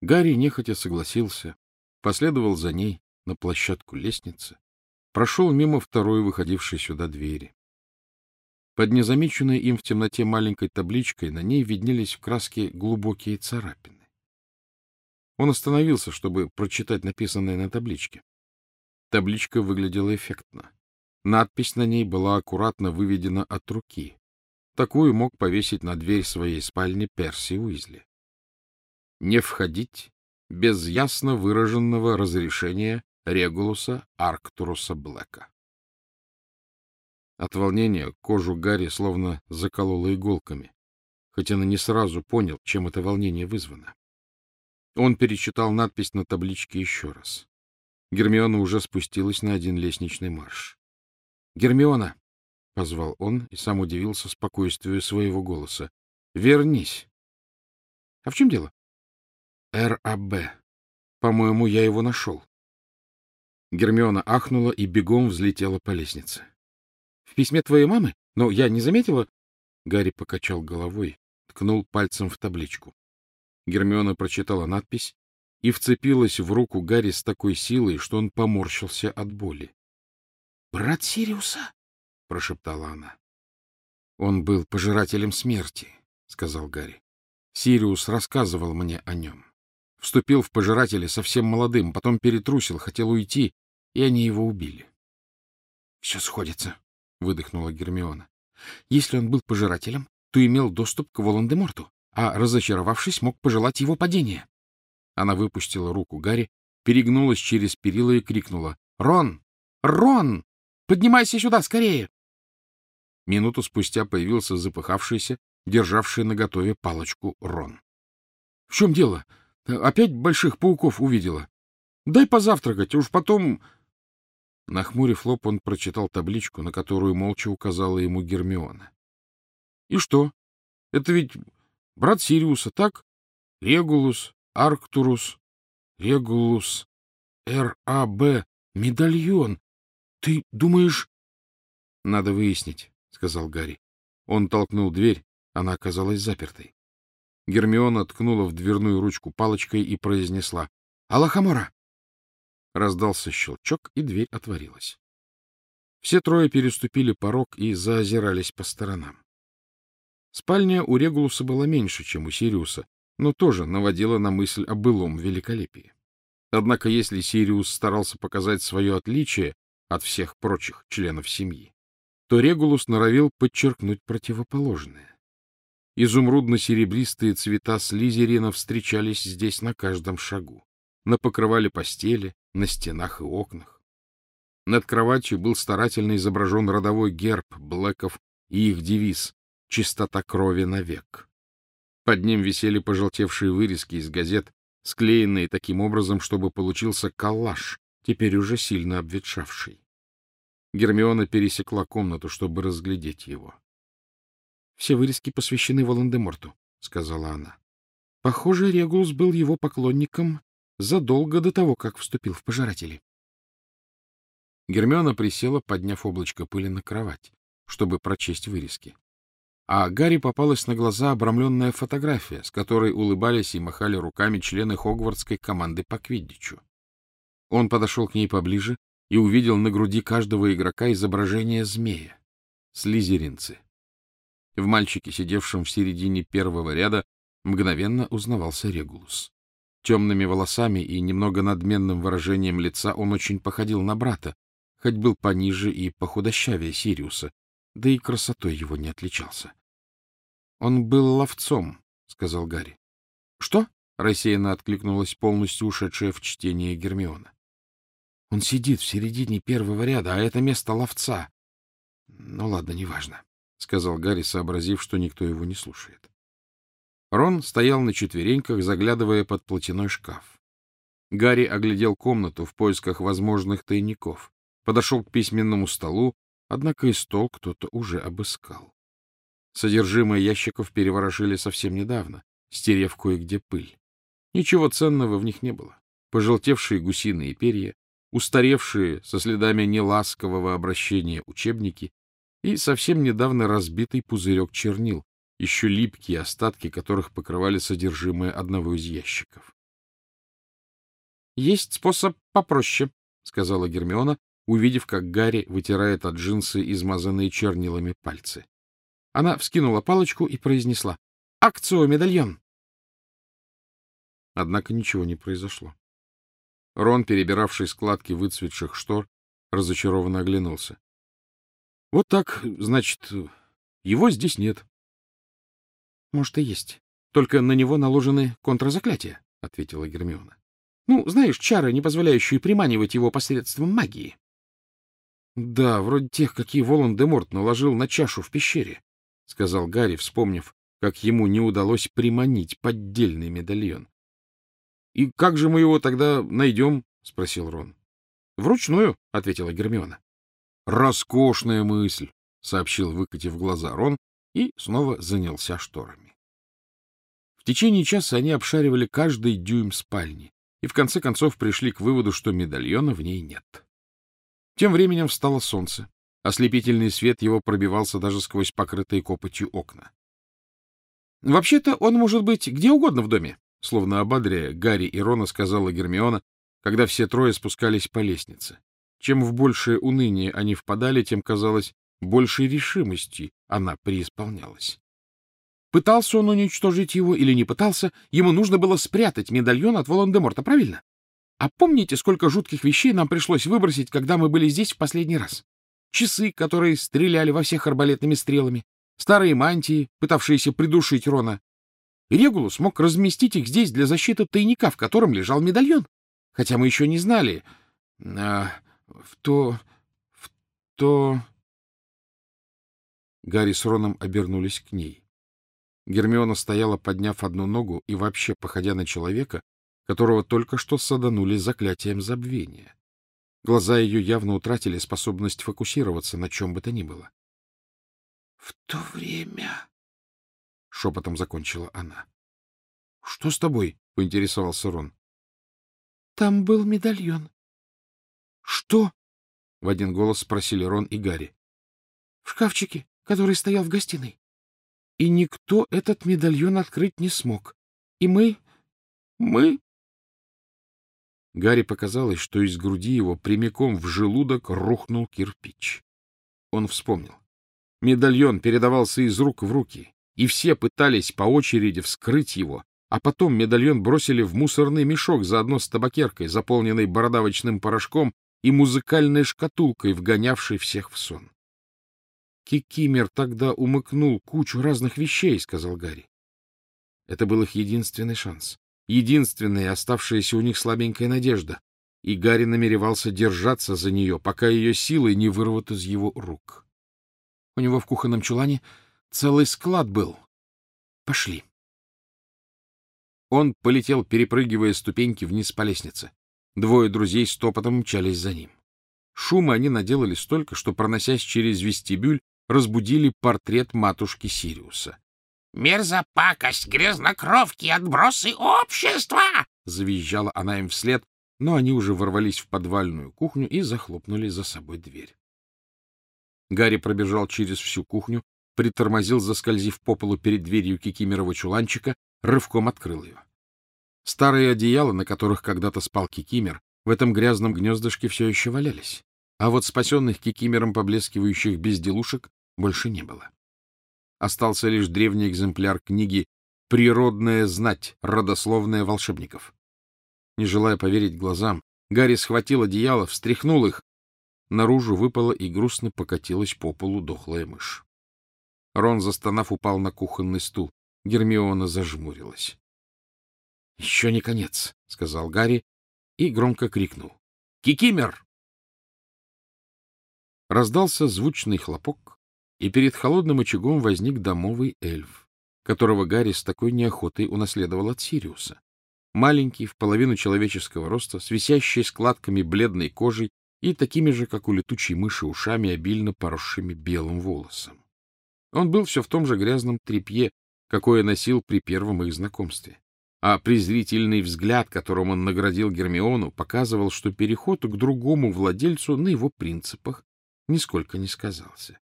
Гарри нехотя согласился, последовал за ней на площадку лестницы, прошел мимо второй выходившей сюда двери. Под незамеченной им в темноте маленькой табличкой на ней виднелись в краске глубокие царапины. Он остановился, чтобы прочитать написанное на табличке. Табличка выглядела эффектно. Надпись на ней была аккуратно выведена от руки. Такую мог повесить на дверь своей спальни Перси Уизли. Не входить без ясно выраженного разрешения Регулуса Арктуруса Блэка. От волнения кожу Гарри словно закололо иголками, хотя он не сразу понял, чем это волнение вызвано. Он перечитал надпись на табличке еще раз. Гермиона уже спустилась на один лестничный марш. «Гермиона!» — позвал он и сам удивился спокойствию своего голоса. «Вернись!» «А в чем дело?» «РАБ. По-моему, я его нашел». Гермиона ахнула и бегом взлетела по лестнице. В письме твоей мамы? Но я не заметила. Гарри покачал головой, ткнул пальцем в табличку. Гермиона прочитала надпись и вцепилась в руку Гарри с такой силой, что он поморщился от боли. — Брат Сириуса? — прошептала она. — Он был пожирателем смерти, — сказал Гарри. Сириус рассказывал мне о нем. Вступил в пожиратели совсем молодым, потом перетрусил, хотел уйти, и они его убили. — Все сходится, — выдохнула Гермиона. — Если он был пожирателем, то имел доступ к Волан-де-Морту, а, разочаровавшись, мог пожелать его падения. Она выпустила руку Гарри, перегнулась через перила и крикнула. — Рон! Рон! Поднимайся сюда, скорее! Минуту спустя появился запыхавшийся, державший наготове палочку Рон. — В чем дело? Опять больших пауков увидела? Дай позавтракать, уж потом... Нахмурив лоб, он прочитал табличку, на которую молча указала ему Гермиона. — И что? Это ведь брат Сириуса, так? Регулус, Арктурус, Регулус, Р.А.Б. Медальон. Ты думаешь... — Надо выяснить, — сказал Гарри. Он толкнул дверь, она оказалась запертой. Гермиона ткнула в дверную ручку палочкой и произнесла. — Аллахамора! Раздался щелчок, и дверь отворилась. Все трое переступили порог и заозирались по сторонам. Спальня у Регулуса была меньше, чем у Сириуса, но тоже наводила на мысль о былом великолепии. Однако если Сириус старался показать свое отличие от всех прочих членов семьи, то Регулус норовил подчеркнуть противоположное. Изумрудно-серебристые цвета слизерина встречались здесь на каждом шагу, на покрывале постели, на стенах и окнах. Над кроватью был старательно изображен родовой герб Блэков и их девиз «Чистота крови навек». Под ним висели пожелтевшие вырезки из газет, склеенные таким образом, чтобы получился коллаж, теперь уже сильно обветшавший. Гермиона пересекла комнату, чтобы разглядеть его. — Все вырезки посвящены Волан-де-Морту, — сказала она. — Похоже, Регулус был его поклонником задолго до того, как вступил в пожиратели. Гермиона присела, подняв облачко пыли на кровать, чтобы прочесть вырезки. А Гарри попалась на глаза обрамленная фотография, с которой улыбались и махали руками члены хогвартской команды по квиддичу. Он подошел к ней поближе и увидел на груди каждого игрока изображение змея — слизеринцы. В мальчике, сидевшем в середине первого ряда, мгновенно узнавался Регулус. Темными волосами и немного надменным выражением лица он очень походил на брата, хоть был пониже и похудощавее Сириуса, да и красотой его не отличался. — Он был ловцом, — сказал Гарри. — Что? — рассеянно откликнулась полностью ушедшая в чтение Гермиона. — Он сидит в середине первого ряда, а это место ловца. — Ну ладно, неважно, — сказал Гарри, сообразив, что никто его не слушает. Рон стоял на четвереньках, заглядывая под платяной шкаф. Гарри оглядел комнату в поисках возможных тайников, подошел к письменному столу, однако и стол кто-то уже обыскал. Содержимое ящиков переворошили совсем недавно, стерев кое-где пыль. Ничего ценного в них не было. Пожелтевшие гусиные перья, устаревшие со следами неласкового обращения учебники и совсем недавно разбитый пузырек чернил, еще липкие остатки которых покрывали содержимое одного из ящиков. есть способ попроще, — сказала Гермиона, увидев, как Гарри вытирает от джинсы измазанные чернилами пальцы. Она вскинула палочку и произнесла «Акцию, медальон!» Однако ничего не произошло. Рон, перебиравший складки выцветших штор, разочарованно оглянулся. — Вот так, значит, его здесь нет. — Может, и есть. Только на него наложены контрзаклятия, — ответила Гермиона. — Ну, знаешь, чары, не позволяющие приманивать его посредством магии. — Да, вроде тех, какие Волан-де-Морт наложил на чашу в пещере, — сказал Гарри, вспомнив, как ему не удалось приманить поддельный медальон. — И как же мы его тогда найдем? — спросил Рон. — Вручную, — ответила Гермиона. — Роскошная мысль, — сообщил, выкатив глаза Рон, и снова занялся шторами. В течение часа они обшаривали каждый дюйм спальни и в конце концов пришли к выводу, что медальона в ней нет. Тем временем встало солнце. Ослепительный свет его пробивался даже сквозь покрытые копотью окна. — Вообще-то он может быть где угодно в доме, Словно ободряя, Гарри и Рона сказала Гермиона, когда все трое спускались по лестнице. Чем в большее уныние они впадали, тем, казалось, большей решимости она преисполнялась. Пытался он уничтожить его или не пытался, ему нужно было спрятать медальон от Волан-де-Морта, правильно? А помните, сколько жутких вещей нам пришлось выбросить, когда мы были здесь в последний раз? Часы, которые стреляли во всех арбалетными стрелами, старые мантии, пытавшиеся придушить Рона, Регулус мог разместить их здесь для защиты тайника, в котором лежал медальон. Хотя мы еще не знали. А, в то... в то... Гарри с Роном обернулись к ней. Гермиона стояла, подняв одну ногу и вообще походя на человека, которого только что саданули заклятием забвения. Глаза ее явно утратили способность фокусироваться на чем бы то ни было. — В то время — шепотом закончила она. — Что с тобой? — поинтересовался Рон. — Там был медальон. — Что? — в один голос спросили Рон и Гарри. — В шкафчике, который стоял в гостиной. И никто этот медальон открыть не смог. И мы... мы... Гарри показалось, что из груди его прямиком в желудок рухнул кирпич. Он вспомнил. Медальон передавался из рук в руки, и все пытались по очереди вскрыть его, а потом медальон бросили в мусорный мешок заодно с табакеркой, заполненной бородавочным порошком и музыкальной шкатулкой, вгонявшей всех в сон. Кикимер тогда умыкнул кучу разных вещей, — сказал Гарри. Это был их единственный шанс, единственная оставшаяся у них слабенькая надежда, и Гарри намеревался держаться за нее, пока ее силы не вырвут из его рук. У него в кухонном чулане Целый склад был. Пошли. Он полетел, перепрыгивая ступеньки вниз по лестнице. Двое друзей стопотом мчались за ним. Шума они наделали столько, что, проносясь через вестибюль, разбудили портрет матушки Сириуса. — Мерзопакость, грязнокровки, отбросы общества! — завизжала она им вслед, но они уже ворвались в подвальную кухню и захлопнули за собой дверь. Гарри пробежал через всю кухню, притормозил, заскользив по полу перед дверью Кикимерова чуланчика, рывком открыл ее. Старые одеяла, на которых когда-то спал Кикимер, в этом грязном гнездышке все еще валялись, а вот спасенных Кикимером поблескивающих безделушек больше не было. Остался лишь древний экземпляр книги «Природная знать. Родословная волшебников». Не желая поверить глазам, Гарри схватил одеяло, встряхнул их. Наружу выпала и грустно покатилась по полу дохлая мышь. Рон, застонав, упал на кухонный стул. Гермиона зажмурилась. — Еще не конец, — сказал Гарри и громко крикнул. — Кикимер! Раздался звучный хлопок, и перед холодным очагом возник домовый эльф, которого Гарри с такой неохотой унаследовал от Сириуса. Маленький, в половину человеческого роста, с висящей складками бледной кожей и такими же, как у летучей мыши, ушами, обильно поросшими белым волосом. Он был все в том же грязном тряпье, какое носил при первом их знакомстве. А презрительный взгляд, которым он наградил Гермиону, показывал, что переход к другому владельцу на его принципах нисколько не сказался.